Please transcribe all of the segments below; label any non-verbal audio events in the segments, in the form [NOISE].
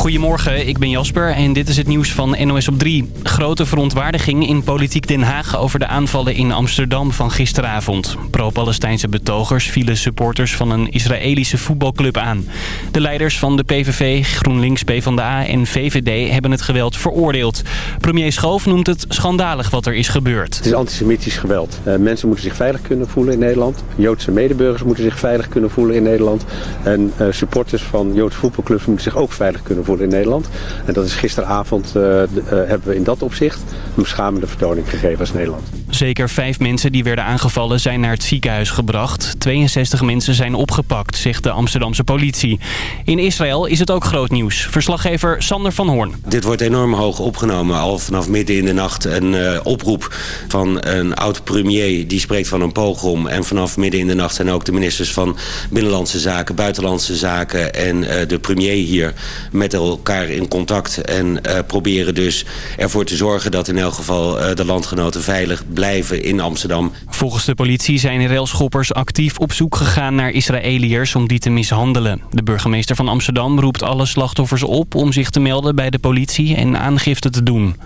Goedemorgen, ik ben Jasper en dit is het nieuws van NOS op 3. Grote verontwaardiging in Politiek Den Haag over de aanvallen in Amsterdam van gisteravond. Pro-Palestijnse betogers vielen supporters van een Israëlische voetbalclub aan. De leiders van de PVV, GroenLinks, PvdA en VVD hebben het geweld veroordeeld. Premier Schoof noemt het schandalig wat er is gebeurd. Het is antisemitisch geweld. Uh, mensen moeten zich veilig kunnen voelen in Nederland. Joodse medeburgers moeten zich veilig kunnen voelen in Nederland. En uh, supporters van Joodse voetbalclubs moeten zich ook veilig kunnen voelen in Nederland. En dat is gisteravond uh, hebben we in dat opzicht een beschamende vertoning gegeven als Nederland. Zeker vijf mensen die werden aangevallen zijn naar het ziekenhuis gebracht. 62 mensen zijn opgepakt, zegt de Amsterdamse politie. In Israël is het ook groot nieuws. Verslaggever Sander van Hoorn. Dit wordt enorm hoog opgenomen. Al vanaf midden in de nacht een uh, oproep van een oud-premier die spreekt van een pogrom. En vanaf midden in de nacht zijn ook de ministers van Binnenlandse Zaken, Buitenlandse Zaken en uh, de premier hier met elkaar in contact. En uh, proberen dus ervoor te zorgen dat in elk geval de landgenoten veilig blijven in Amsterdam. Volgens de politie zijn railschoppers actief op zoek gegaan naar Israëliërs om die te mishandelen. De burgemeester van Amsterdam roept alle slachtoffers op om zich te melden bij de politie en aangifte te doen.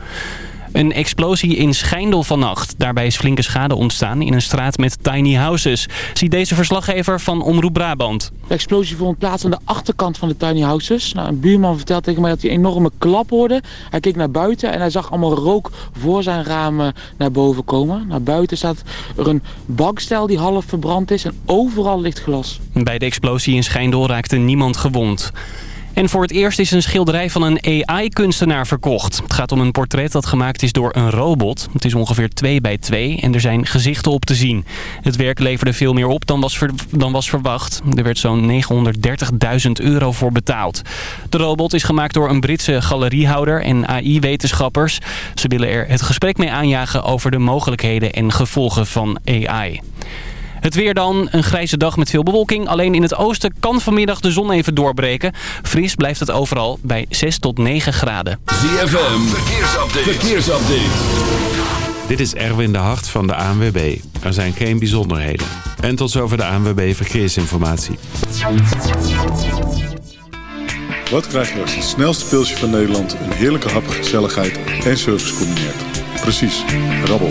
Een explosie in Schijndel vannacht. Daarbij is flinke schade ontstaan in een straat met tiny houses. Ziet deze verslaggever van Omroep Brabant. De explosie vond plaats aan de achterkant van de tiny houses. Nou, een buurman vertelt tegen mij dat hij een enorme klap hoorde. Hij keek naar buiten en hij zag allemaal rook voor zijn ramen naar boven komen. Naar buiten staat er een bankstel die half verbrand is en overal ligt glas. Bij de explosie in Schijndel raakte niemand gewond. En voor het eerst is een schilderij van een AI-kunstenaar verkocht. Het gaat om een portret dat gemaakt is door een robot. Het is ongeveer 2 bij 2 en er zijn gezichten op te zien. Het werk leverde veel meer op dan was, dan was verwacht. Er werd zo'n 930.000 euro voor betaald. De robot is gemaakt door een Britse galeriehouder en AI-wetenschappers. Ze willen er het gesprek mee aanjagen over de mogelijkheden en gevolgen van AI. Het weer dan, een grijze dag met veel bewolking. Alleen in het oosten kan vanmiddag de zon even doorbreken. Fris blijft het overal bij 6 tot 9 graden. ZFM, verkeersupdate. verkeersupdate. Dit is Erwin de Hart van de ANWB. Er zijn geen bijzonderheden. En tot zover de ANWB Verkeersinformatie. Wat krijg je als het snelste pilsje van Nederland... een heerlijke hap, gezelligheid en service combineert? Precies, rabbel.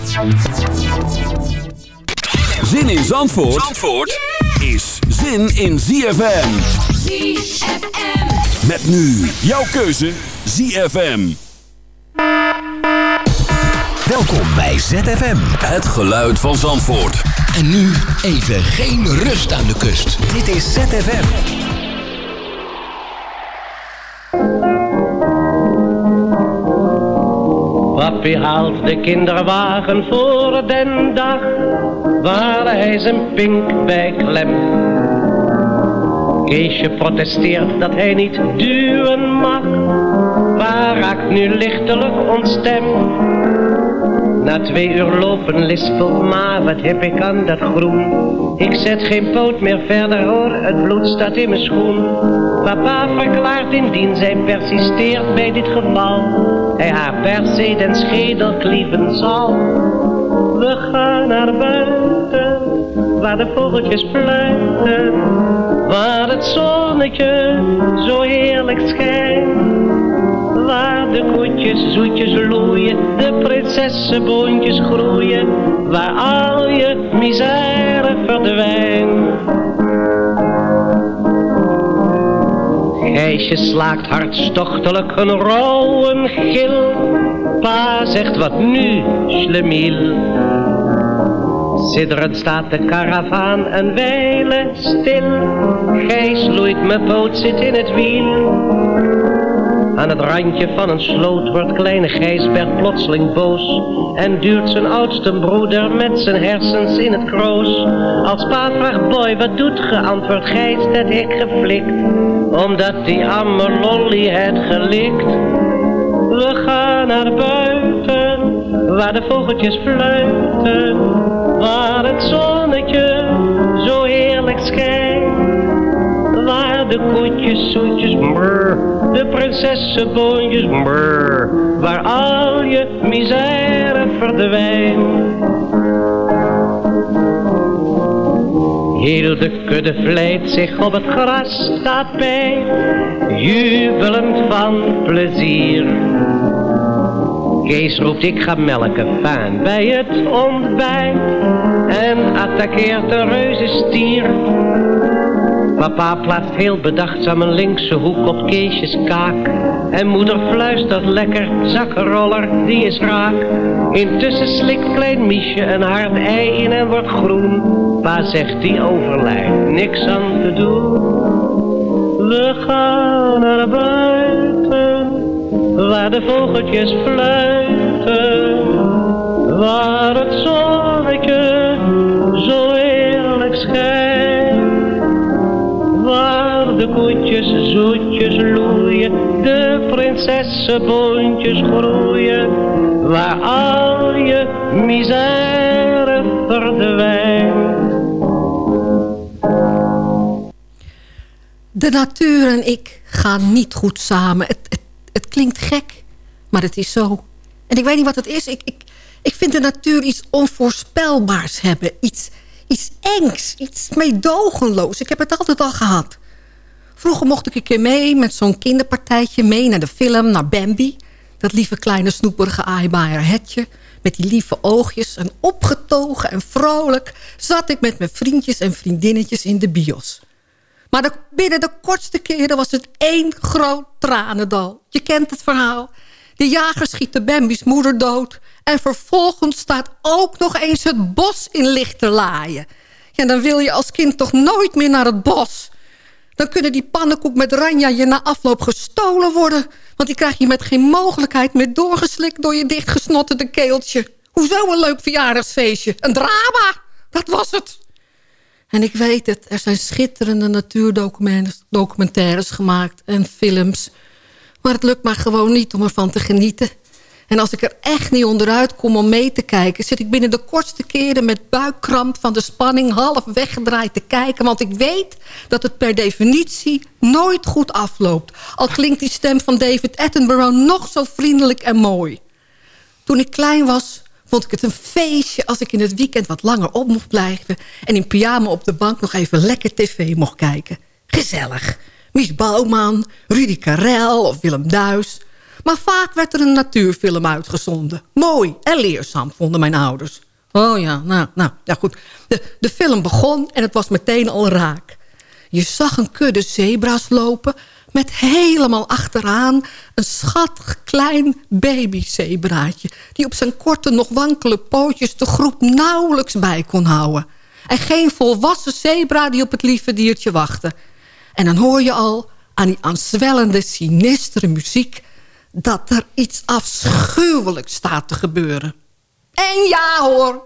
Zin in Zandvoort, Zandvoort is zin in ZFM. ZFM. Met nu jouw keuze ZFM. Welkom bij ZFM. Het geluid van Zandvoort. En nu even geen rust aan de kust. Dit is ZFM. Papi haalt de kinderwagen voor den dag, waar hij zijn pink bij klem. Keesje protesteert dat hij niet duwen mag, waar raakt nu lichtelijk ontstemd. Na twee uur lopen lispelt maar wat heb ik aan dat groen. Ik zet geen poot meer verder hoor, het bloed staat in mijn schoen. Papa verklaart indien zij persisteert bij dit geval. Hij haar per se den schedel klieven zal. We gaan naar buiten, waar de vogeltjes fluiten. Waar het zonnetje zo heerlijk schijnt. Waar de koetjes zoetjes loeien, de prinsessenboontjes groeien, waar al je misère verdwijnt. Gijsje slaakt hartstochtelijk een rauwe gil, pa zegt wat nu, slemiel. Sidderend staat de karavaan een wijle stil, Gijs loeit mijn poot zit in het wiel. Aan het randje van een sloot wordt kleine Gijsbert plotseling boos. En duurt zijn oudste broeder met zijn hersens in het kroos. Als pa vraagt boy wat doet ge, antwoordt Gijs dat ik geflikt Omdat die amme lolly het gelikt. We gaan naar buiten waar de vogeltjes fluiten Waar het zonnetje zo heerlijk schijnt. Waar de koetjes zoetjes brr, de prinsessenboontjes brr, waar al je misère verdwijnt. Heel de kudde vlijt zich op het gras tapijt, jubelend van plezier. Kees roept ik ga melken faan bij het ontbijt en attaqueert de reuzenstier. Papa plaatst heel bedachtzaam een linkse hoek op Keesjes kaak. En moeder fluistert lekker, zakkenroller, die is raak. Intussen slikt klein Miesje een hard ei in en wordt groen. Pa zegt die overlijdt, niks aan te doen. We gaan naar buiten, waar de vogeltjes fluiten. Waar het zonnetje zoetjes loeien, de prinsessenboontjes groeien, waar al je misère verdwijnt. De natuur en ik gaan niet goed samen. Het, het, het klinkt gek, maar het is zo. En ik weet niet wat het is. Ik, ik, ik vind de natuur iets onvoorspelbaars hebben. Iets, iets engs, iets meedogenloos. Ik heb het altijd al gehad. Vroeger mocht ik een keer mee met zo'n kinderpartijtje... mee naar de film, naar Bambi. Dat lieve kleine snoeperige aaibaaier hetje... met die lieve oogjes en opgetogen en vrolijk... zat ik met mijn vriendjes en vriendinnetjes in de bios. Maar binnen de kortste keren was het één groot tranendal. Je kent het verhaal. De jager schiet de Bambi's moeder dood... en vervolgens staat ook nog eens het bos in licht te laaien. Ja, dan wil je als kind toch nooit meer naar het bos... Dan kunnen die pannenkoek met ranja je na afloop gestolen worden. Want die krijg je met geen mogelijkheid meer doorgeslikt... door je dichtgesnotterde keeltje. Hoezo een leuk verjaardagsfeestje? Een drama! Dat was het. En ik weet het, er zijn schitterende natuurdocumentaires gemaakt... en films. Maar het lukt maar gewoon niet om ervan te genieten. En als ik er echt niet onderuit kom om mee te kijken... zit ik binnen de kortste keren met buikkramp van de spanning... half weggedraaid te kijken. Want ik weet dat het per definitie nooit goed afloopt. Al klinkt die stem van David Attenborough nog zo vriendelijk en mooi. Toen ik klein was, vond ik het een feestje... als ik in het weekend wat langer op mocht blijven... en in pyjama op de bank nog even lekker tv mocht kijken. Gezellig. Mies Bouwman, Rudy Karel of Willem Duis... Maar vaak werd er een natuurfilm uitgezonden. Mooi en leerzaam, vonden mijn ouders. Oh ja, nou, nou ja goed. De, de film begon en het was meteen al raak. Je zag een kudde zebra's lopen... met helemaal achteraan een schattig klein babyzebraatje... die op zijn korte, nog wankele pootjes de groep nauwelijks bij kon houden. En geen volwassen zebra die op het lieve diertje wachtte. En dan hoor je al aan die aanzwellende, sinistere muziek dat er iets afschuwelijks staat te gebeuren. En ja hoor,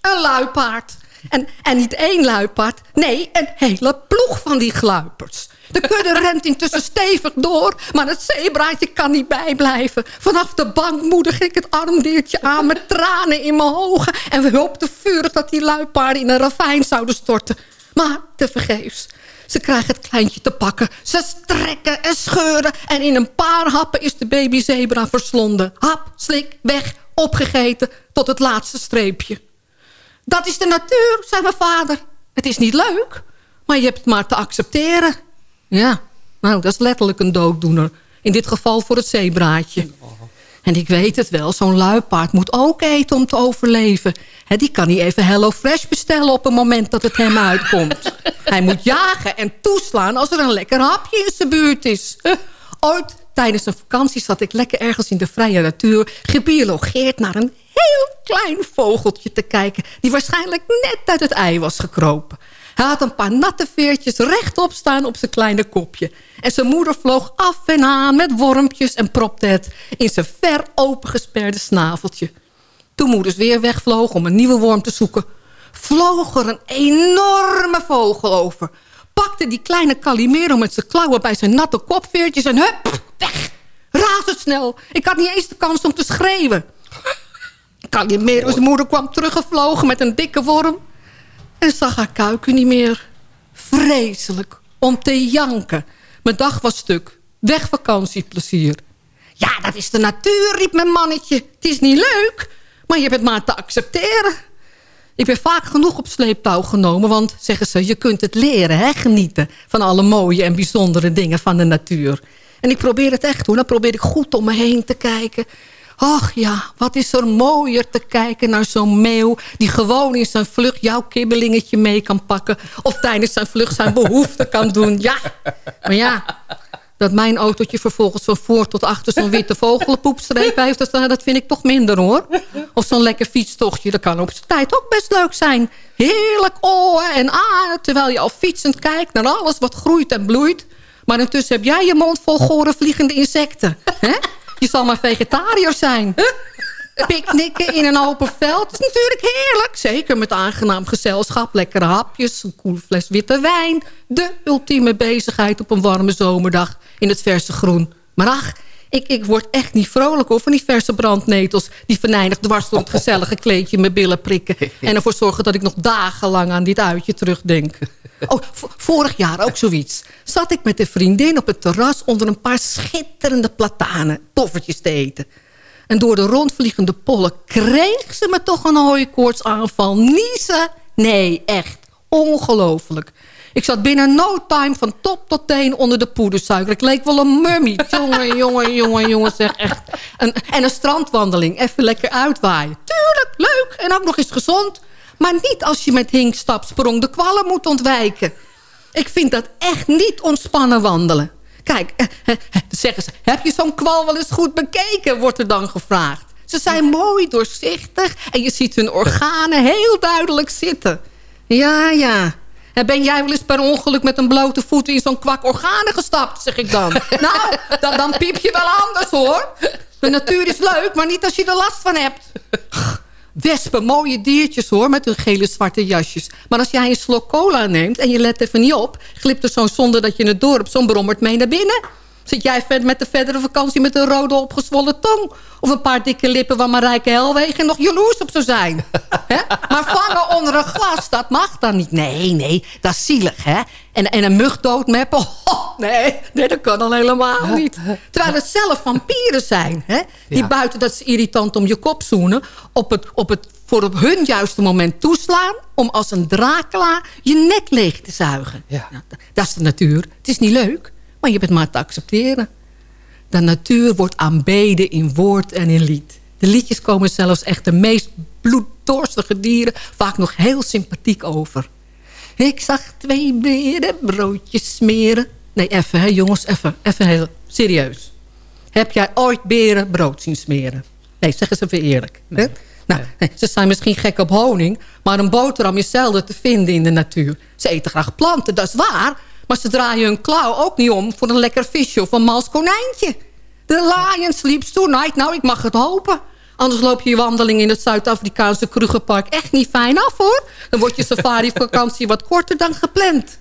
een luipaard. En, en niet één luipaard, nee, een hele ploeg van die gluipers. De kudde [LAUGHS] rent intussen stevig door, maar het zeebraadje kan niet bijblijven. Vanaf de bank moedig ik het armdiertje aan met [LAUGHS] tranen in mijn ogen... en we hoopten vurig dat die luipaarden in een ravijn zouden storten. Maar tevergeefs. Ze krijgen het kleintje te pakken. Ze strekken en scheuren. En in een paar happen is de babyzebra verslonden. Hap, slik, weg, opgegeten tot het laatste streepje. Dat is de natuur, zei mijn vader. Het is niet leuk, maar je hebt het maar te accepteren. Ja, nou, dat is letterlijk een dooddoener. In dit geval voor het zeebraadje. En ik weet het wel, zo'n luipaard moet ook eten om te overleven. die kan niet even Hello Fresh bestellen op het moment dat het hem uitkomt. [LAUGHS] Hij moet jagen en toeslaan als er een lekker hapje in zijn buurt is. Ooit tijdens een vakantie zat ik lekker ergens in de vrije natuur... gebiologeerd naar een heel klein vogeltje te kijken... die waarschijnlijk net uit het ei was gekropen. Hij had een paar natte veertjes rechtop staan op zijn kleine kopje. En zijn moeder vloog af en aan met wormpjes en propte het in zijn ver opengesperde snaveltje. Toen moeders weer wegvloog om een nieuwe worm te zoeken... vloog er een enorme vogel over. Pakte die kleine Calimero met zijn klauwen bij zijn natte kopveertjes... en hup, weg! Razendsnel. Ik had niet eens de kans om te schreeuwen. Calimero's moeder kwam teruggevlogen met een dikke worm... en zag haar kuiken niet meer. Vreselijk, om te janken. Mijn dag was stuk. Weg vakantieplezier. Ja, dat is de natuur, riep mijn mannetje. Het is niet leuk, maar je het maar te accepteren. Ik ben vaak genoeg op sleeptouw genomen, want zeggen ze... je kunt het leren, hè, genieten van alle mooie en bijzondere dingen van de natuur. En ik probeer het echt hoor, dan probeer ik goed om me heen te kijken. Ach ja, wat is er mooier te kijken naar zo'n meeuw... die gewoon in zijn vlucht jouw kibbelingetje mee kan pakken... of tijdens zijn vlucht zijn behoefte kan doen. Ja, maar ja, dat mijn autootje vervolgens van voor tot achter... zo'n witte vogelenpoepstreep heeft, dat, vind ik toch minder hoor. Of zo'n lekker fietstochtje, dat kan op zijn tijd ook best leuk zijn. Heerlijk oren en aan, terwijl je al fietsend kijkt... naar alles wat groeit en bloeit... Maar intussen heb jij je mond vol gore vliegende insecten. hè? Je zal maar vegetariër zijn. Picknicken in een open veld is natuurlijk heerlijk. Zeker met aangenaam gezelschap, lekkere hapjes, een koele fles witte wijn. De ultieme bezigheid op een warme zomerdag in het verse groen. Maar ach, ik, ik word echt niet vrolijk over die verse brandnetels... die venijnig dwars door het gezellige kleedje mijn billen prikken... en ervoor zorgen dat ik nog dagenlang aan dit uitje terugdenk. Oh, vorig jaar ook zoiets. Zat ik met een vriendin op het terras onder een paar schitterende platanen... poffertjes te eten. En door de rondvliegende pollen kreeg ze me toch een hooikoortsaanval. Niezen? Nee, echt. Ongelooflijk. Ik zat binnen no time van top tot teen onder de poedersuiker. Ik leek wel een mummy. jongen, jongen, jongen, jongen, zeg echt. En, en een strandwandeling. Even lekker uitwaaien. Tuurlijk, leuk. En ook nog eens gezond. Maar niet als je met hinkstapsprong de kwallen moet ontwijken. Ik vind dat echt niet ontspannen wandelen. Kijk, eh, eh, eh, zeggen ze, heb je zo'n kwal wel eens goed bekeken, wordt er dan gevraagd. Ze zijn mooi doorzichtig en je ziet hun organen heel duidelijk zitten. Ja, ja. En ben jij wel eens per ongeluk met een blote voet in zo'n kwak organen gestapt, zeg ik dan. [LAUGHS] nou, dan, dan piep je wel anders hoor. De natuur is leuk, maar niet als je er last van hebt. Wespen, mooie diertjes hoor, met hun gele zwarte jasjes. Maar als jij een slok cola neemt en je let even niet op... glipt er zo'n zonder dat je het dorp zo'n brommert mee naar binnen... Zit jij met de verdere vakantie met een rode opgezwollen tong? Of een paar dikke lippen waar Marijke Helwegen nog jaloers op zou zijn? [LAUGHS] Maar vangen onder een glas, dat mag dan niet. Nee, nee, dat is zielig, hè? En, en een mug doodmeppen? [LAUGHS] Oh, nee, nee, dat kan dan helemaal niet. Terwijl het zelf vampieren zijn, hè? Die buiten dat ze irritant om je kop zoenen... op het, op het voor op hun juiste moment toeslaan... om als een drakelaar je nek leeg te zuigen. Ja. Nou, dat is de natuur. Het is niet leuk. Maar je hebt het maar te accepteren. De natuur wordt aanbeden in woord en in lied. De liedjes komen zelfs echt de meest bloeddorstige dieren... vaak nog heel sympathiek over. Ik zag twee beren broodjes smeren. Nee, even hè jongens, even, even heel serieus. Heb jij ooit beren brood zien smeren? Nee, zeg eens even eerlijk. Nou, ze zijn misschien gek op honing... maar een boterham is zelden te vinden in de natuur. Ze eten graag planten, dat is waar... Maar ze draaien hun klauw ook niet om voor een lekker visje of een mals konijntje. De lion sleeps tonight. Nou, ik mag het hopen. Anders loop je je wandeling in het Zuid-Afrikaanse Krugerpark echt niet fijn af, hoor. Dan wordt je safari-vakantie wat korter dan gepland.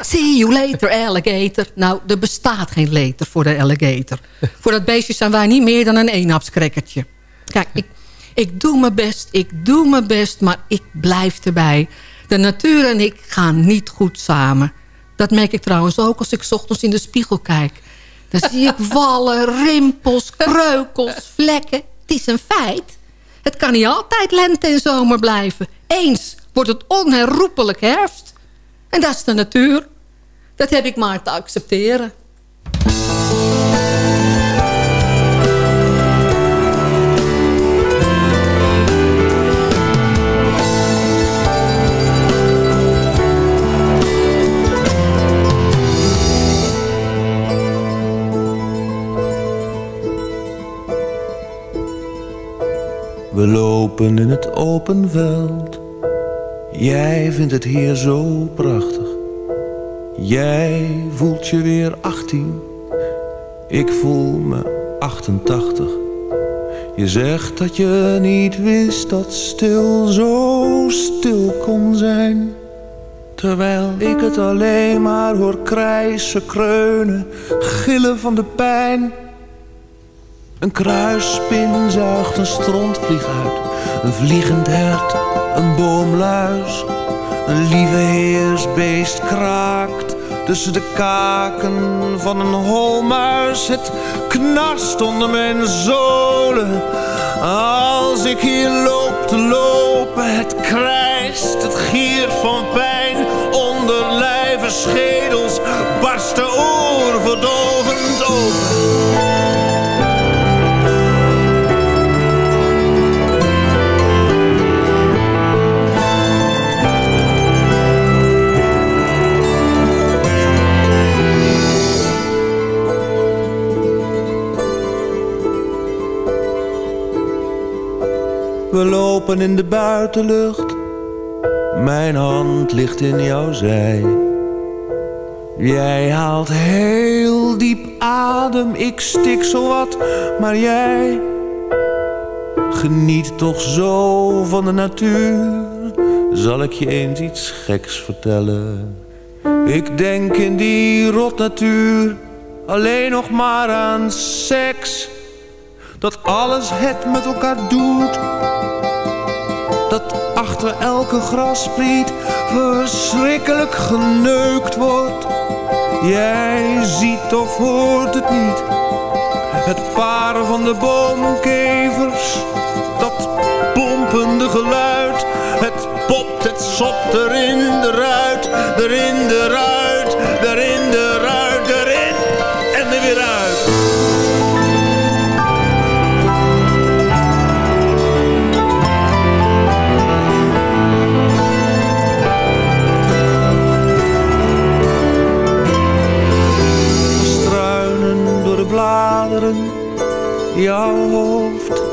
See you later, alligator. Nou, er bestaat geen later voor de alligator. Voor dat beestje zijn wij niet meer dan een eenhapskrekkertje. Kijk, ik, ik doe mijn best, ik doe mijn best, maar ik blijf erbij. De natuur en ik gaan niet goed samen. Dat merk ik trouwens ook als ik ochtends in de spiegel kijk. Dan zie ik wallen, rimpels, kreukels, vlekken. Het is een feit. Het kan niet altijd lente en zomer blijven. Eens wordt het onherroepelijk herfst. En dat is de natuur. Dat heb ik maar te accepteren. We lopen in het open veld. Jij vindt het hier zo prachtig. Jij voelt je weer 18. Ik voel me 88. Je zegt dat je niet wist dat stil zo stil kon zijn. Terwijl ik het alleen maar hoor krijsen, kreunen, gillen van de pijn. Een kruisspin zuigt een strontvlieg uit. Een vliegend hert, een boomluis. Een lieve heersbeest kraakt tussen de kaken van een holmuis. Het knarst onder mijn zolen. Als ik hier loop te lopen, het krijst, het giert van pijn. Onder lijve schedels barst de verdovend open. We lopen in de buitenlucht. Mijn hand ligt in jouw zij. Jij haalt heel diep adem, ik stik zo wat, maar jij geniet toch zo van de natuur. Zal ik je eens iets geks vertellen? Ik denk in die rotnatuur alleen nog maar aan seks. Dat alles het met elkaar doet dat achter elke graspriet verschrikkelijk geneukt wordt. Jij ziet of hoort het niet, het paren van de boomkevers, dat pompende geluid. Het popt, het sopt erin, eruit, erin, eruit, erin,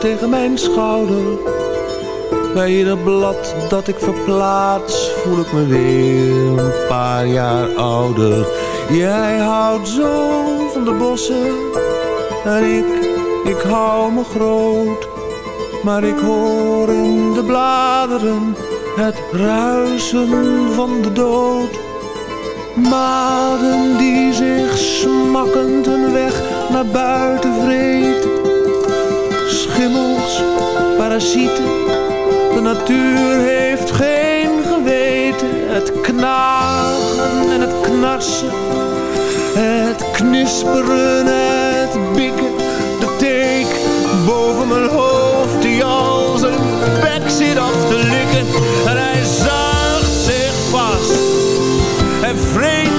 tegen mijn schouder. Bij ieder blad dat ik verplaats, voel ik me weer een paar jaar ouder. Jij houdt zo van de bossen en ik, ik hou me groot. Maar ik hoor in de bladeren het ruisen van de dood. Maden die zich smakkend een weg naar buiten vreet. Schimmels, parasieten, de natuur heeft geen geweten. Het knagen en het knarsen, het knisperen, het bikken. De teek boven mijn hoofd die al zijn bek zit af te likken. En hij zuigt zich vast en vreet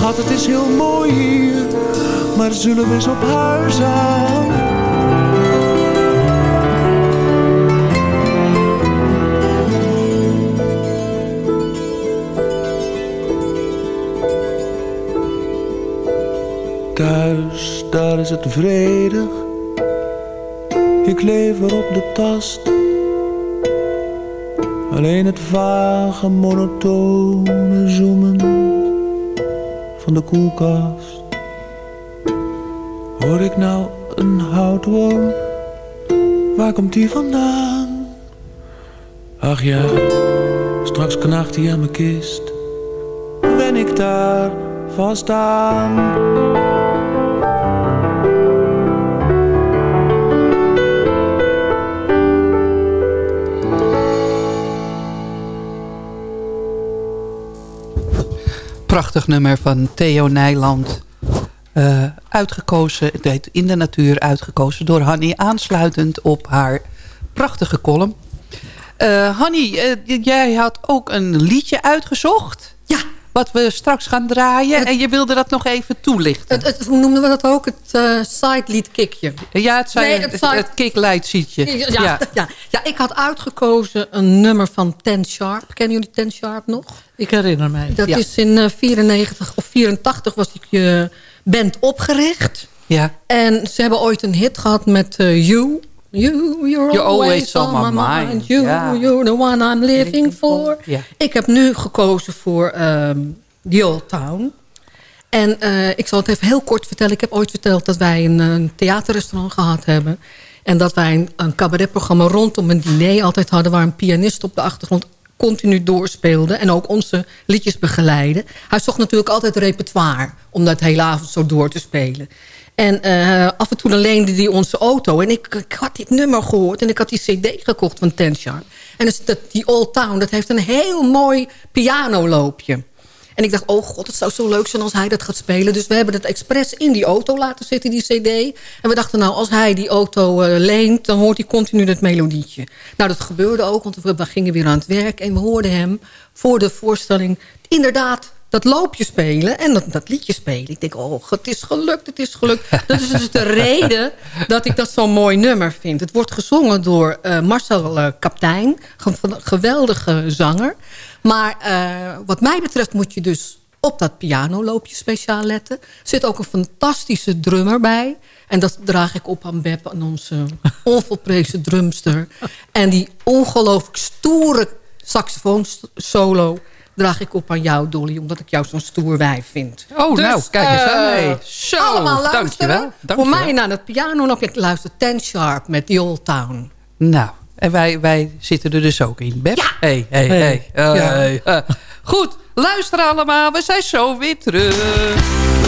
Schat, het is heel mooi hier, maar zullen we eens op huis aan? Thuis, daar is het vredig. Ik leef er op de tast. Alleen het vage, monotone zoemen de koelkast. Hoor ik nou een houtworm? Waar komt die vandaan? Ach ja, straks knaagt hij aan mijn kist. Ben ik daar vast aan? Prachtig nummer van Theo Nijland. Uh, uitgekozen, het heet In de Natuur uitgekozen door Hanny. Aansluitend op haar prachtige column. Uh, Hanny, uh, jij had ook een liedje uitgezocht. Wat we straks gaan draaien. Het, en je wilde dat nog even toelichten. Het, het, hoe noemden we dat ook? Het uh, sidelied kickje. Ja, het, nee, het. Ja, ja. Ja. ja, Ja, ik had uitgekozen een nummer van Ten Sharp. Kennen jullie Ten Sharp nog? Ik herinner mij. Dat ja. is in uh, 94 of 84 was die uh, band opgericht. Ja. En ze hebben ooit een hit gehad met You. You, you're, you're always, always on, my mind. mind. You, you're the one I'm living for. Ik heb nu gekozen voor um, The Old Town. En uh, ik zal het even heel kort vertellen. Ik heb ooit verteld dat wij een, een theaterrestaurant gehad hebben. En dat wij een, een cabaretprogramma rondom een diner altijd hadden... waar een pianist op de achtergrond continu doorspeelde... en ook onze liedjes begeleidde. Hij zocht natuurlijk altijd repertoire... om dat hele avond zo door te spelen. En uh, af en toe leende hij onze auto. En ik, had dit nummer gehoord en ik had die cd gekocht van Ten. En dus dat, die Old Town, dat heeft een heel mooi pianoloopje. En ik dacht, oh god, het zou zo leuk zijn als hij dat gaat spelen. Dus we hebben het expres in die auto laten zitten, die cd. En we dachten, nou, als hij die auto uh, leent... dan hoort hij continu dat melodietje. Nou, dat gebeurde ook, want we gingen weer aan het werk... en we hoorden hem voor de voorstelling inderdaad dat loopje spelen en dat, dat liedje spelen. Ik denk, oh, het is gelukt, het is gelukt. Dat is dus de [LAUGHS] reden dat ik dat zo'n mooi nummer vind. Het wordt gezongen door uh, Marcel uh, Kaptein, een geweldige zanger. Maar uh, wat mij betreft moet je dus op dat pianoloopje speciaal letten. Er zit ook een fantastische drummer bij. En dat draag ik op aan Beb, aan onze [LAUGHS] onvolprezen drumster. En die ongelooflijk stoere saxofoonsolo draag ik op aan jou, Dolly. Omdat ik jou zo'n stoer wijf vind. Oh, dus, nou, kijk eens aan. Hey. Zo, allemaal luisteren. Dankjewel, dankjewel. Voor mij naar het piano nog. Ik luister Ten Sharp met The Old Town. Nou, en wij, wij zitten er dus ook in. Beb? Ja. Hey, hey, hey. hey. Ja. hey. Uh, goed, luister allemaal. We zijn zo weer terug.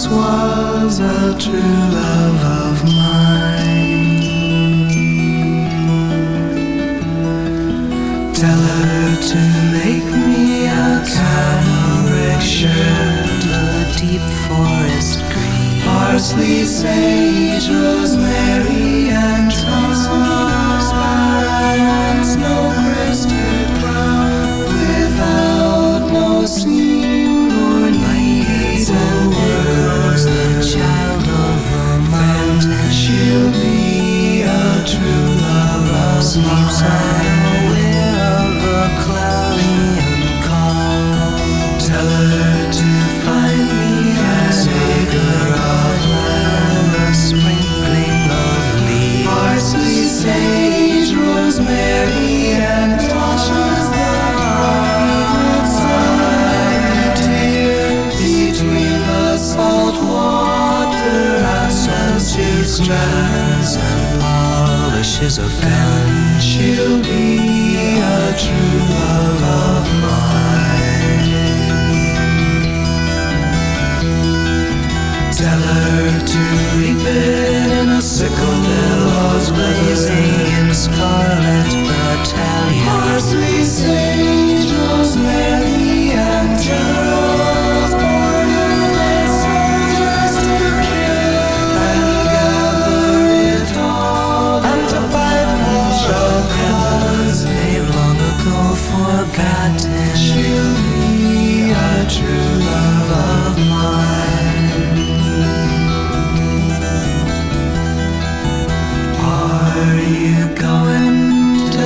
Once was a true love of mine. Tell her to make me a deep forest green, parsley, sage, rosemary, and thyme, snow-crested brown, without no mine. Aware of a cloudy and calm. Tell her to find me as acre of land, a sprinkling of leaves, parsley, sage, rosemary, and touches the private side between the salt water and sunset strands and polishes of gun. She'll be a true love of mine. Tell her to reap it in a sickle billows blazing in scarlet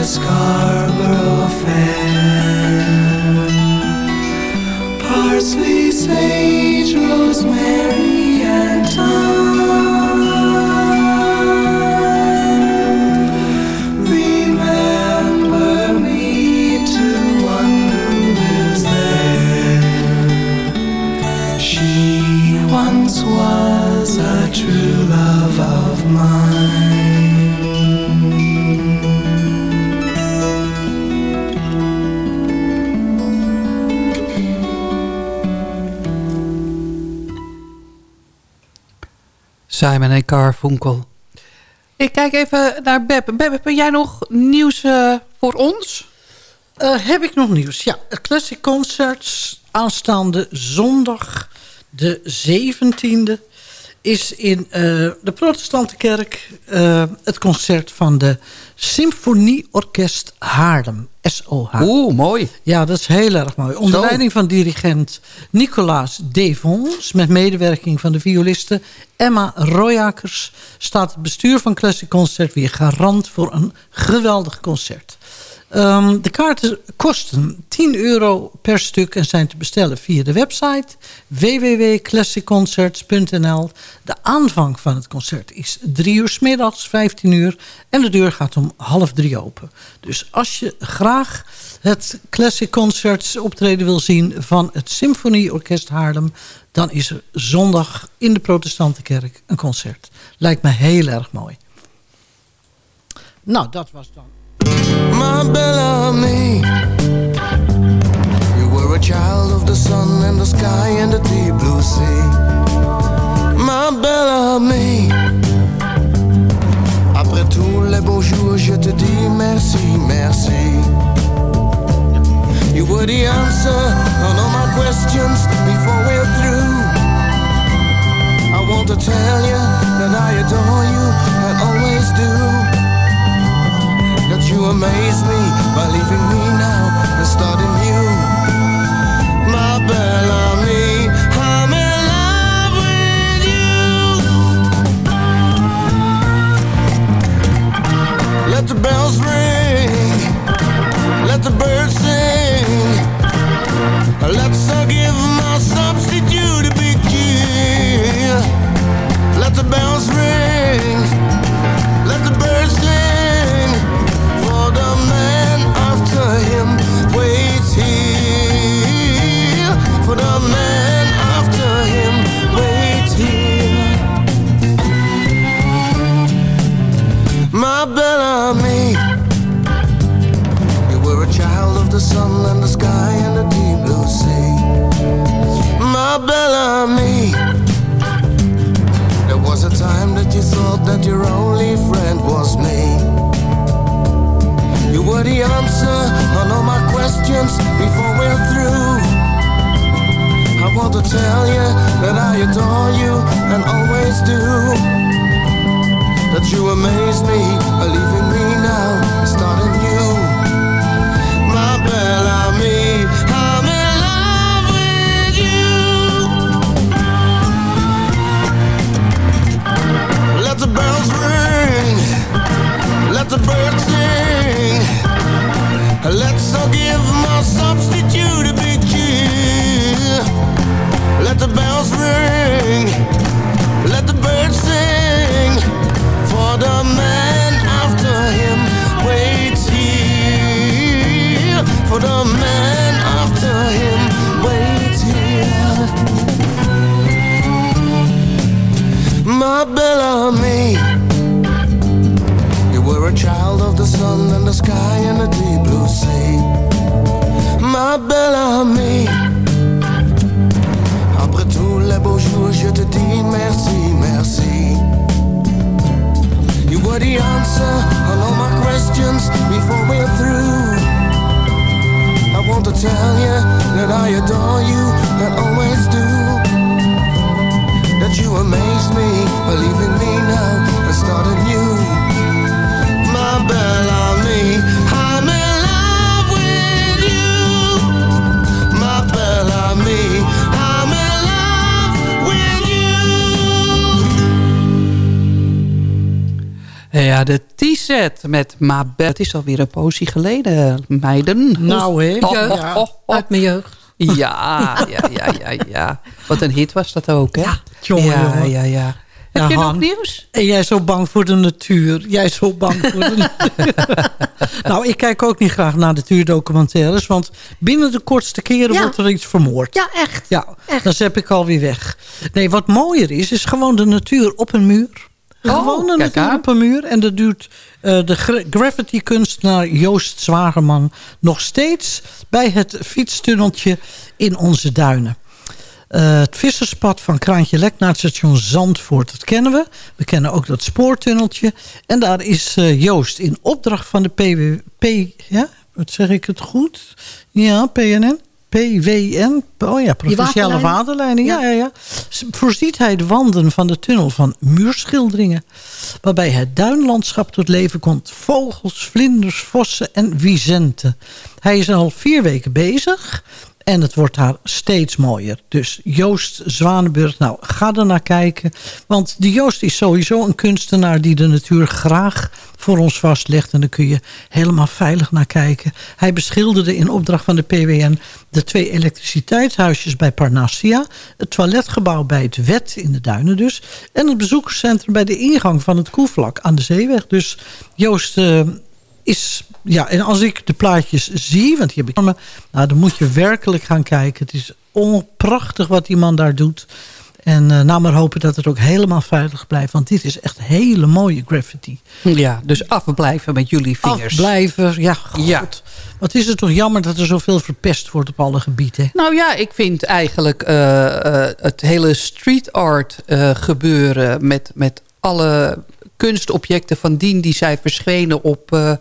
Scarborough Fair? Simon en Carfunkel. Ik kijk even naar Beb. Beb, heb jij nog nieuws eh, voor ons? Eh, heb ik nog nieuws? Ja, het Classic Concerts aanstaande zondag de 17e is in eh, de protestantenkerk eh, het concert van de Symfonieorkest Haarlem. SOH. Oeh, mooi. Ja, dat is heel erg mooi. Onder Zo. leiding van dirigent Nicolaas Devons... met medewerking van de violiste Emma Royakkers... staat het bestuur van Classic Concert weer garant voor een geweldig concert. Ehm, de kaarten kosten 10 euro per stuk en zijn te bestellen via de website www.classicconcerts.nl. De aanvang van het concert is 3 uur 's middags, 15 uur en de deur gaat om half drie open. Dus als je graag het Classic Concerts optreden wil zien van het Symfonieorkest Haarlem, dan is er zondag in de Protestantenkerk een concert. Lijkt me heel erg mooi. Nou, dat was dan. You were a child of the sun and the sky and the deep blue sea. Après tous les beaux jours, je te dis merci, merci. You were the answer on all my questions before we're through. I want to tell you that I adore you and always do you amaze me by leaving me now and starting new. My Bellamy, answer on all my questions before we're through. I want to tell you that I adore you and always do. That you amaze me, leaving me now, starting new. My Bellamy, I'm in love with you. Let the bells ring, let the birds sing. Let's all give my substitute a big cheer. Let the bells ring, let the birds sing. For the man after him waits here. For the man after him waits here. My Bellamy. Child of the sun and the sky and the deep blue sea. Ma belle amie. Après tous les beaux jours, je te dis merci, merci. You were the answer on all my questions before we're through. I want to tell you that I adore you and always do. That you amaze me, believing me now and starting new. Ja, de T-set met Mabel. Het is alweer een poosje geleden, meiden. Nou, hè? Oh, Ja. oh, oh, oh. Uit mijn jeugd. Ja, ja, ja, ja, ja. Wat een hit was dat ook, hè? jongen, ja, jongen. ja, ja. Heb Ja, je nog nieuws? En jij zo bang voor de natuur. Jij zo bang voor de [LAUGHS] natuur. nou, ik kijk ook niet graag naar natuurdocumentaires. Want binnen de kortste keren Ja. wordt er iets vermoord. Ja, echt. Ja, dan zet ik alweer weg. Nee, wat mooier is, is gewoon de natuur op een muur. Gewoon de Oh, natuur aan. op een muur. En dat duurt eh, de gra- graffiti-kunstenaar Joost Zwagerman... nog steeds bij het fietstunneltje in onze duinen. Eh, het visserspad van Kraantje Lek naar het station Zandvoort, dat kennen we. We kennen ook dat spoortunneltje. En daar is eh, Joost in opdracht van de PW, P, ja, wat zeg ik het goed? Ja, PNN? PWN? Oh ja, Provinciale waterleiding? Ja, ja, ja. Voorziet hij de wanden van de tunnel van muurschilderingen. Waarbij het duinlandschap tot leven komt. Vogels, vlinders, vossen en wiesenten. Hij is al vier weken bezig. En het wordt daar steeds mooier. Dus Joost Zwanenburg, nou ga er naar kijken. Want die Joost is sowieso een kunstenaar die de natuur graag voor ons vastlegt. En daar kun je helemaal veilig naar kijken. Hij beschilderde in opdracht van de PWN de twee elektriciteitshuisjes bij Parnassia. Het toiletgebouw bij het Wet in de Duinen dus. En het bezoekerscentrum bij de ingang van het Koevlak aan de Zeeweg. Dus Joost eh, is... Ja, en als ik de plaatjes zie, want die heb ik me... Nou, dan moet je werkelijk gaan kijken. Het is onprachtig wat die man daar doet. En eh, nou maar hopen dat het ook helemaal veilig blijft. Want dit is echt hele mooie graffiti. Ja, dus afblijven met jullie vingers. Afblijven, ja, god. Ja. Wat is het toch jammer dat er zoveel verpest wordt op alle gebieden. Nou ja, ik vind eigenlijk eh, eh, het hele street art gebeuren... Met, met alle kunstobjecten van dien die zijn verschenen op eh,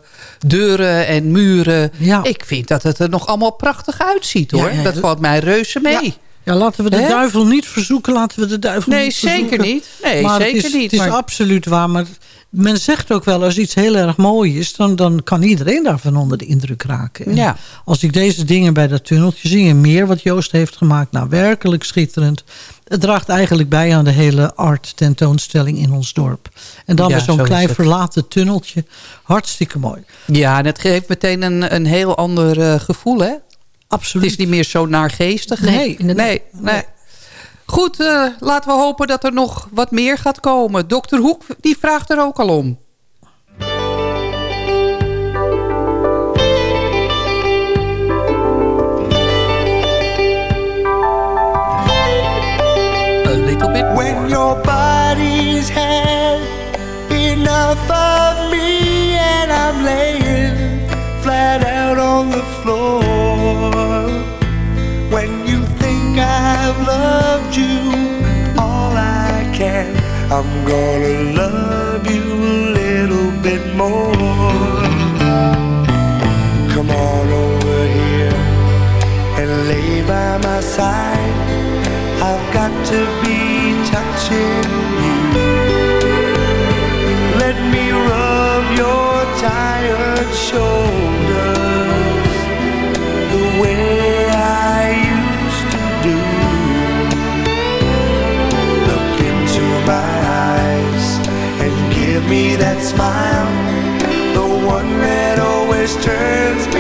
deuren en muren. Ik vind dat het er nog allemaal prachtig uitziet hoor. Ja, ja, dat valt mij reuze mee. Ja. Laten we de duivel niet verzoeken. Laten we de duivel Nee, niet zeker verzoeken. niet. Nee, maar zeker het is, niet, Het is maar- absoluut waar. Maar men zegt ook wel, als iets heel erg mooi is... dan, dan kan iedereen daarvan onder de indruk raken. En Ja. Als ik deze dingen bij dat tunneltje zie... en meer wat Joost heeft gemaakt, nou werkelijk schitterend. Het draagt eigenlijk bij aan de hele art tentoonstelling in ons dorp. En dan Ja, zo zo'n is klein verlaten tunneltje. Hartstikke mooi. Ja, en het geeft meteen een, een heel ander eh, gevoel, hè? Absoluut. Het is niet meer zo naargeestig. Nee, nee, nee. Goed, eh, laten we hopen dat er nog wat meer gaat komen. Dokter Hoek, die vraagt er ook al om. A little bit When your body's had enough I'm gonna love you a little bit more. Come on over here and lay by my side. I've got to be touching always turns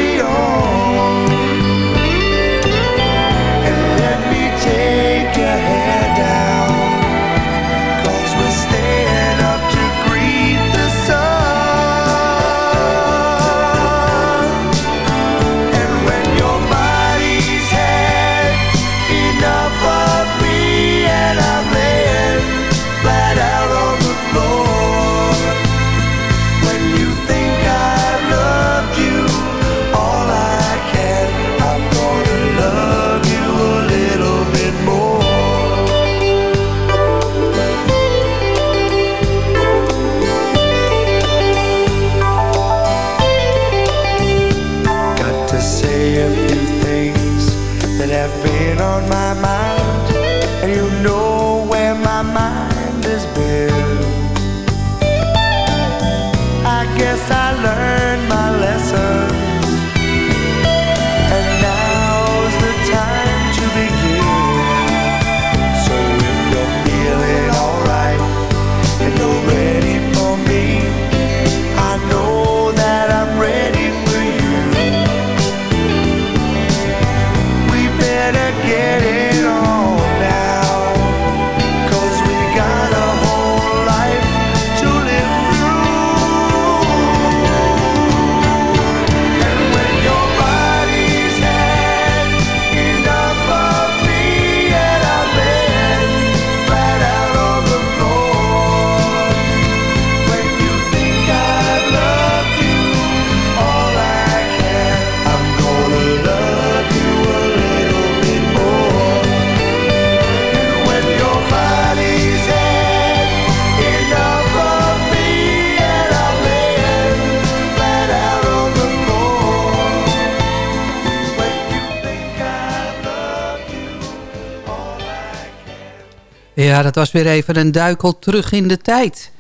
Ja, dat was weer even een duikel terug in de tijd.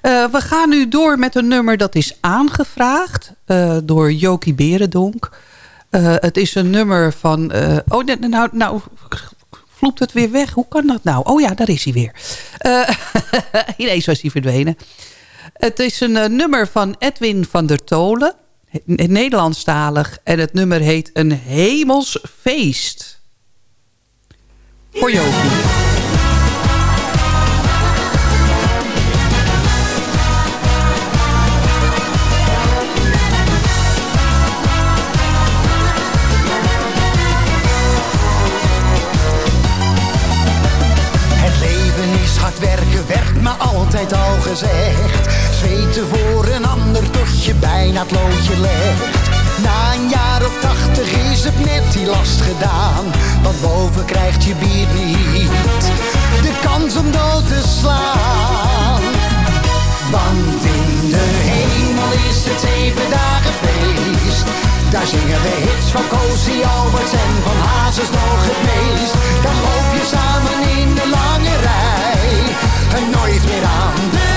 Eh, we gaan nu door met een nummer dat is aangevraagd eh, door Jokie Berendonk. Eh, het is een nummer van... oh, nou, nou vloept het weer weg. Hoe kan dat nou? Oh ja, daar is hij weer. [LAUGHS] Ineens was hij verdwenen. Het is een nummer van Edwin van der Tolen. Nederlandstalig. En het nummer heet Een Hemels Feest. Voor Jokie. Gezegd. Zweten voor een ander tot je bijna het loodje legt. Na een jaar of tachtig is het net die last gedaan. Want boven krijgt je bier niet de kans om dood te slaan. Want in de hemel is het zeven dagen feest. Daar zingen de hits van Cozy Alberts en van Hazes nog het meest. Dan loop je samen in de lange rij. En nooit meer aan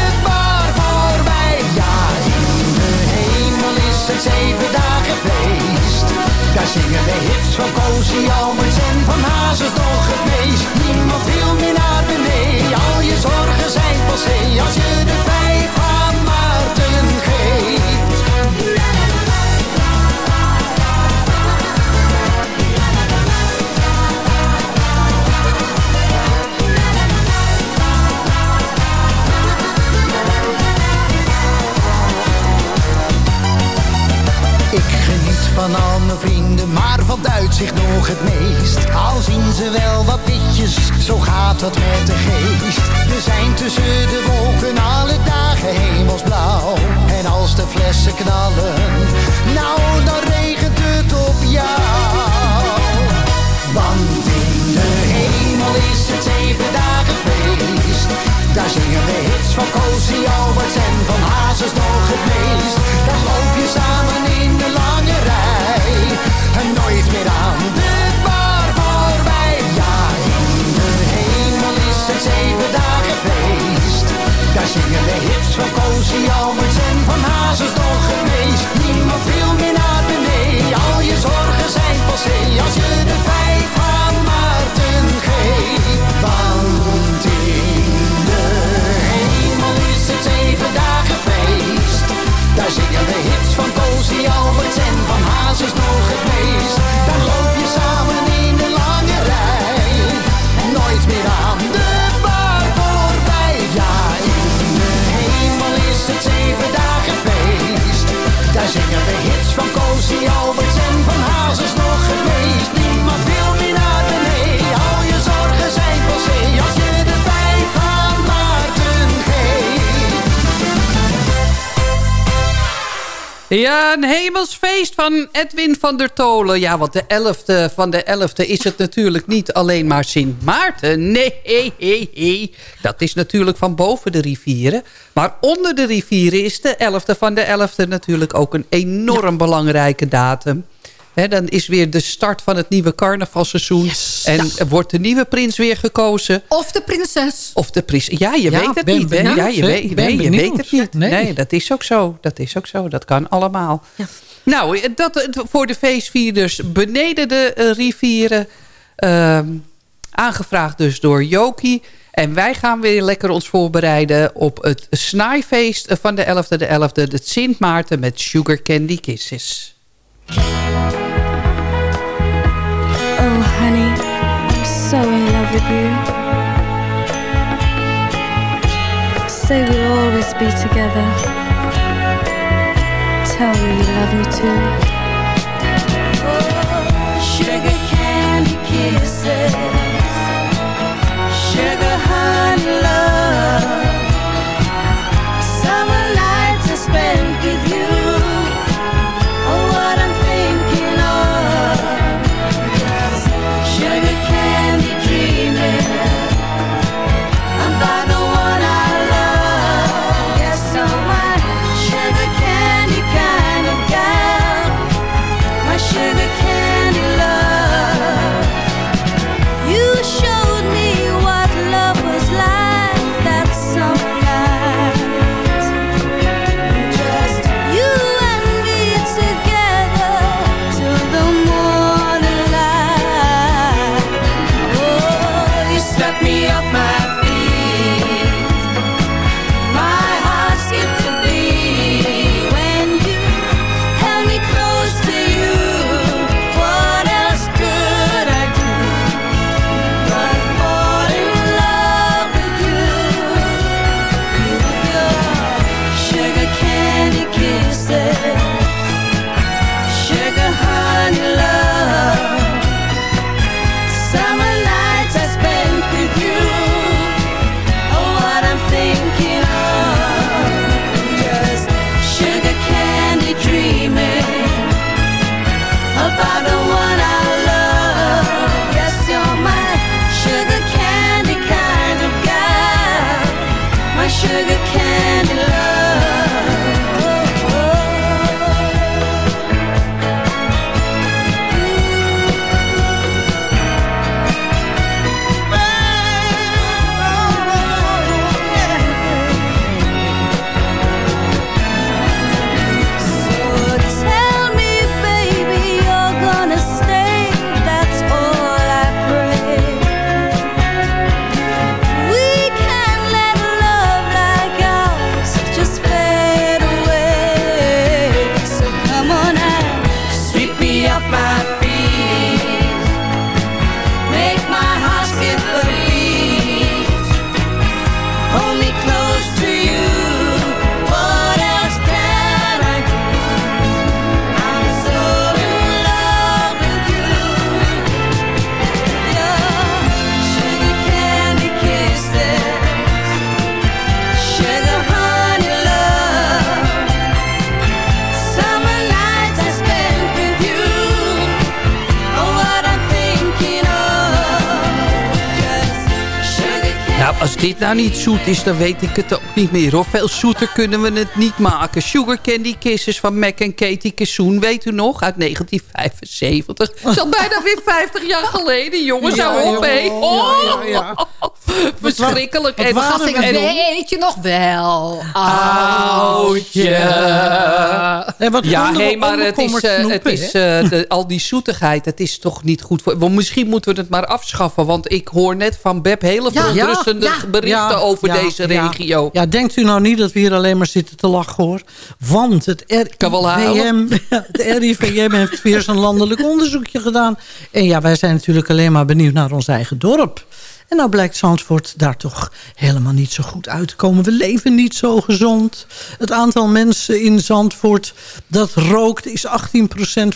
zeven dagen feest. Daar zingen de hits van Cozy Alberts en van Hazes nog het meest. Niemand wil meer naar beneden. Al je zorgen zijn passé als je de pijp aan Maarten geeft. Ik geniet van al mijn vrienden, maar van uitzicht nog het meest. Al zien ze wel wat witjes, zo gaat dat met de geest. We zijn tussen de wolken alle dagen hemelsblauw. En als de flessen knallen, nou dan regent het op jou. Want in de hemel is het zeven dagen feest. Daar zingen we zingen Ja, een hemelsfeest van Edwin van der Tolen. Ja, want de 11e van de 11e is het natuurlijk niet alleen maar Sint Maarten. Nee, dat is natuurlijk van boven de rivieren. Maar onder de rivieren is de 11e van de 11e natuurlijk ook een enorm belangrijke datum. Hè, dan is weer de start van het nieuwe carnavalseizoen. en wordt de nieuwe prins weer gekozen. Of de prinses. Of de prinses. Ja, je Ja, weet het ben niet. Ja, je weet, ben je weet het niet. Nee. Nee. dat is ook zo. Dat is ook zo. Dat kan allemaal. Nou, dat voor de feestvierders beneden de eh, rivieren. ehm, aangevraagd dus door Jokie. En wij gaan weer lekker ons voorbereiden op het snaaifeest van de 11e de 11e. Het Sint Maarten met Sugar Candy Kisses. Honey, I'm so in love with you. Say we'll always be together. Tell me you love me too. Oh, sugar candy kisses, sugar honey love. Sugar niet zoet is, dan weet ik het ook niet meer hoor. Veel zoeter kunnen we het niet maken. Sugar Candy Kisses van Mac en Katie Kissoen. Weet u nog? Uit 1975. Dat is al bijna weer 50 jaar geleden. Jongens, Ja, op. Oh, Ja, ja, [LAUGHS] Verschrikkelijk. Wat En- we- en- weet je nog wel? Oudje. En wat ja, maar het is, onbekommerd eh, het snoepen, is hè? eh, de, al die zoetigheid, het is toch niet goed voor... Misschien moeten we het maar afschaffen. Want ik hoor net van Beb hele verontrustende ja, berichten ja, over ja, deze ja. regio. Ja, denkt u nou niet dat we hier alleen maar zitten te lachen hoor. Want het RIVM, [LAUGHS] het RIVM heeft weer zo'n landelijk onderzoekje gedaan. En ja, wij zijn natuurlijk alleen maar benieuwd naar ons eigen dorp. En nou blijkt Zandvoort daar toch helemaal niet zo goed uit te komen. We leven niet zo gezond. Het aantal mensen in Zandvoort dat rookt is 18%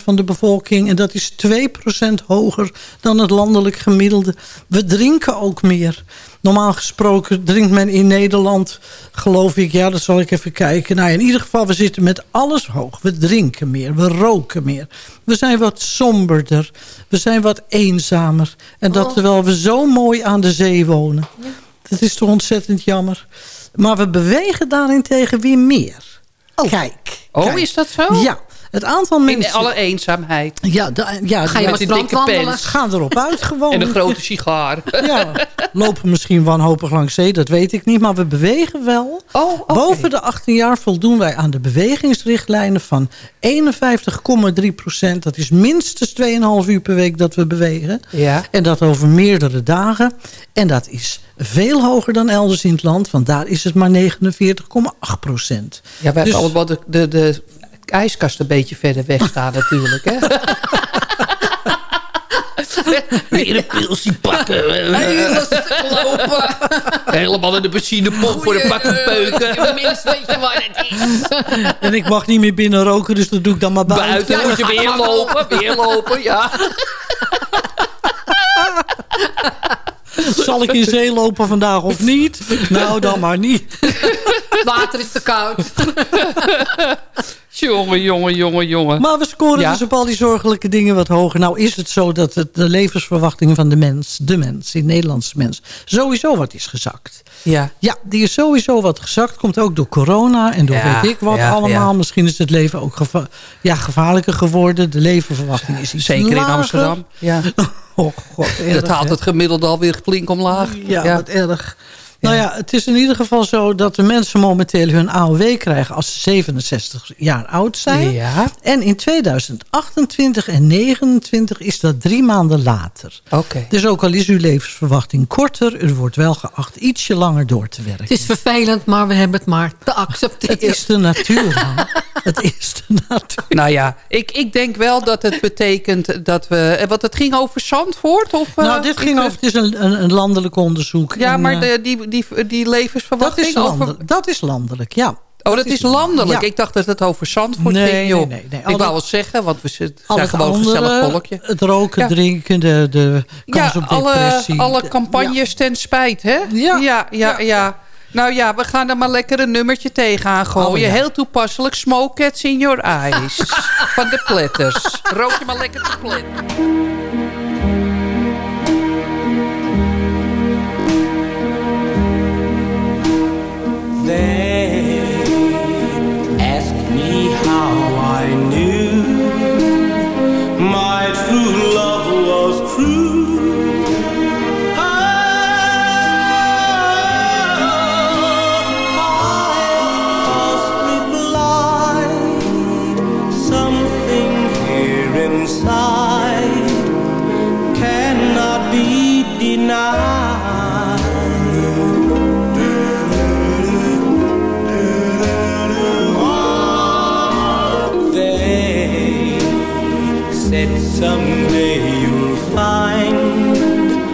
van de bevolking. En dat is 2% hoger dan het landelijk gemiddelde. We drinken ook meer. Normaal gesproken drinkt men in Nederland, geloof ik... ja, dat zal ik even kijken. Nou, in ieder geval, we zitten met alles hoog. We drinken meer, we roken meer. We zijn wat somberder. We zijn wat eenzamer. En dat Oh. terwijl we zo mooi aan de zee wonen. Dat is toch ontzettend jammer. Maar we bewegen daarentegen weer meer. Kijk. Oh, kijk. is dat zo? Ja. Het aantal mensen... In alle eenzaamheid. Ja, da- ja Ga je met die dikke pens. Erop uit [LAUGHS] gewoon. En een grote sigaar. [LAUGHS] Ja, lopen misschien wanhopig langs zee, dat weet ik niet. Maar we bewegen wel. Oh, Boven de 18 jaar voldoen wij aan de bewegingsrichtlijnen van 51,3 procent. Dat is minstens 2,5 uur per week dat we bewegen. Ja. En dat over meerdere dagen. En dat is veel hoger dan elders in het land. Want daar is het maar 49,8 procent. Ja, wij Dus- hebben allemaal de, de, de ijskast een beetje verder weg staan [LAUGHS] natuurlijk. Hè? Weer een pilsje pakken. Lopen. Helemaal in de benzinepomp voor een pakken peuken. Minst weet je wat het is. En ik mag niet meer binnen roken, dus dat doe ik dan maar buiten. Buiten moet je weer lopen, weer lopen, ja. Zal ik in zee lopen vandaag of niet? Nou, dan maar niet. Het water is te koud. [LAUGHS] Jongen, jongen, jongen, jongen. Maar we scoren Ja. dus op al die zorgelijke dingen wat hoger. Nou is het zo dat het de levensverwachting van de mens, de mens, die Nederlandse mens, sowieso wat is gezakt. Ja. Ja, die is sowieso wat gezakt. Komt ook door corona en door Ja, weet ik wat ja, allemaal. Misschien is het leven ook geva ja, gevaarlijker geworden. De levensverwachting is iets Zeker in. Amsterdam. Ja. [LAUGHS] Oh god, erg, Dat haalt hè? het gemiddelde alweer flink omlaag. Ja, wat erg. Nou ja, het is in ieder geval zo dat de mensen momenteel hun AOW krijgen als ze 67 jaar oud zijn. Ja. En in 2028 en 29 is dat drie maanden later. Oké. Dus ook al is uw levensverwachting korter, u wordt wel geacht ietsje langer door te werken. Het is vervelend, maar we hebben het maar te accepteren. Het is de natuur, man. [LAUGHS] Het is de natuur. Nou ja, ik, ik denk wel dat het betekent dat we... eh, Want het ging over Zandvoort? Of, eh, Nou, dit ging over, het is een, een, een landelijk onderzoek. Ja, En, maar eh, de, die, die, die dat, levensverwachting is over... landelijk, dat is landelijk, ja. Oh, dat is landelijk. Ja. Ik dacht dat het over Zandvoort Nee, ging, joh. nee, nee, nee. Ik Alle- wou wel zeggen, want we zijn gewoon een gezellig volkje. Het roken, Ja. drinken, de, de kans Ja, op alle, depressie. alle De- campagnes ten spijt, hè? Ja. Ja, ja. Nou ja, we gaan er maar lekker een nummertje tegenaan gooien. Oh, ja. Heel toepasselijk. Smoke cats in your eyes. [LAUGHS] Van de Platters. Rook je maar lekker de platter. True said someday you'll find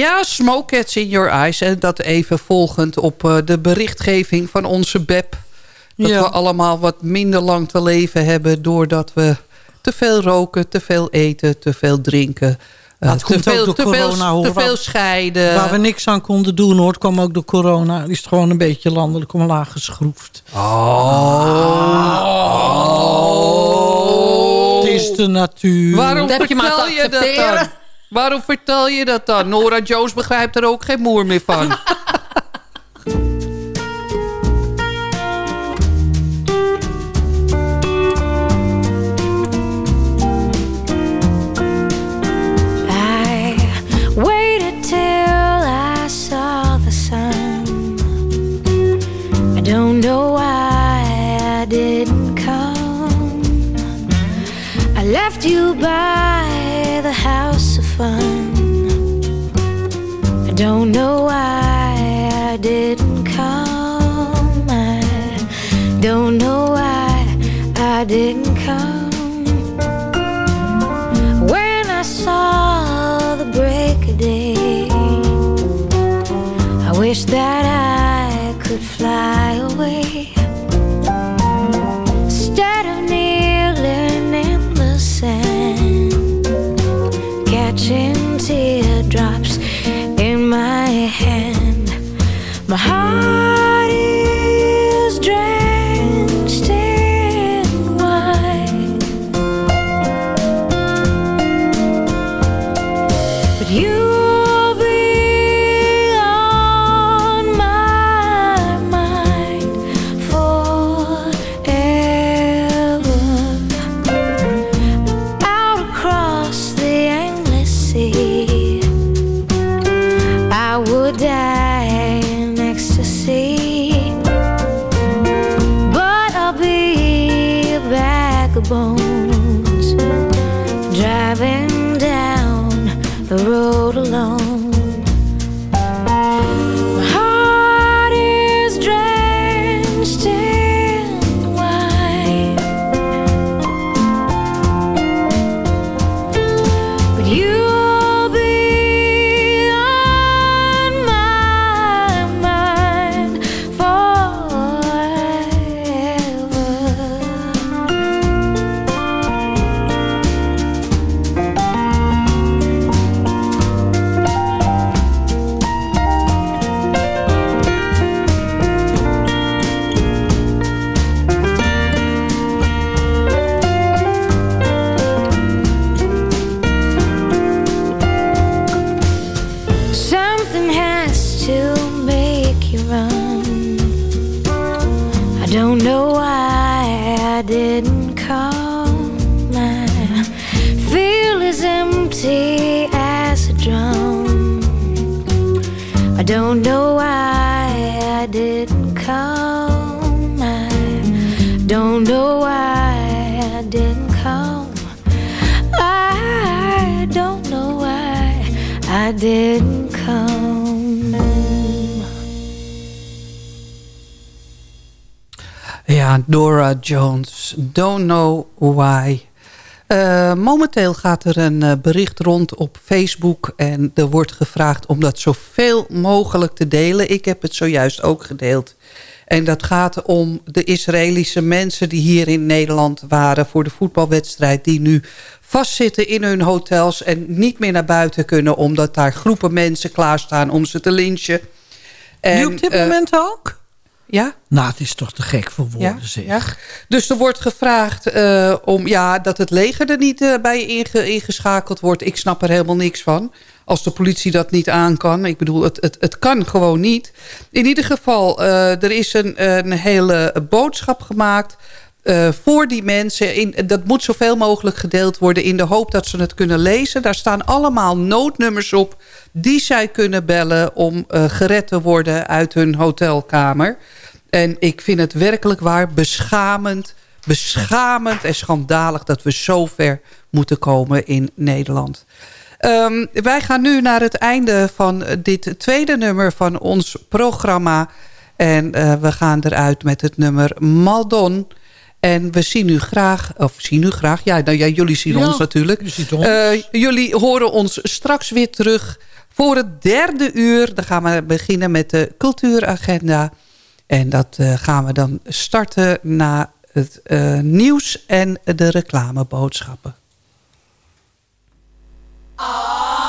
Ja, Smoke Cats in Your Eyes. En dat even volgend op eh, de berichtgeving van onze Beb. Dat Ja. we allemaal wat minder lang te leven hebben... doordat we te veel roken, te veel eten, te veel drinken... Dat te, komt veel, ook door te, corona, veel, hoor. te veel scheiden. Waar we niks aan konden doen hoor, het kwam ook door corona. Is het gewoon een beetje landelijk omlaag geschroefd. Oh. Het is de natuur. Waarom Dat heb je maar vertel te je dat accepteren. Waarom vertel je dat dan? Nora Jones begrijpt er ook geen moer meer van. I waited till I saw the sun. I don't know why I didn't come. I left you by fun. I don't know why I didn't come. I don't know why I didn't come. When I saw the break of day, I wish that I could fly away. Catching teardrops in my hand, my heart Don't know why. Eh, momenteel gaat er een eh, bericht rond op Facebook... en er wordt gevraagd om dat zoveel mogelijk te delen. Ik heb het zojuist ook gedeeld. En dat gaat om de Israëlische mensen die hier in Nederland waren... voor de voetbalwedstrijd die nu vastzitten in hun hotels... en niet meer naar buiten kunnen... omdat daar groepen mensen klaarstaan om ze te lynchen. En, nu op dit eh, moment ook? Ja? Nou, het is toch te gek voor woorden, Ja, zeg. ja. Dus er wordt gevraagd eh, om, ja, dat het leger er niet eh, bij inge- ingeschakeld wordt. Ik snap er helemaal niks van. Als de politie dat niet aan kan. Ik bedoel, het, het, het kan gewoon niet. In ieder geval, eh, er is een, een hele boodschap gemaakt... eh, voor die mensen. In, dat moet zoveel mogelijk gedeeld worden... in de hoop dat ze het kunnen lezen. Daar staan allemaal noodnummers op... die zij kunnen bellen om eh, gered te worden uit hun hotelkamer. En ik vind het werkelijk waar beschamend, beschamend en schandalig... dat we zo ver moeten komen in Nederland. Ehm, wij gaan nu naar het einde van dit tweede nummer van ons programma. En eh, we gaan eruit met het nummer Maldon. En we zien u graag, of zien u graag, ja, nou, ja jullie zien Ja, ons natuurlijk. ons. Eh, jullie horen ons straks weer terug voor het derde uur. Dan gaan we beginnen met de cultuuragenda. En dat eh, gaan we dan starten na het eh, nieuws en de reclameboodschappen. Ah.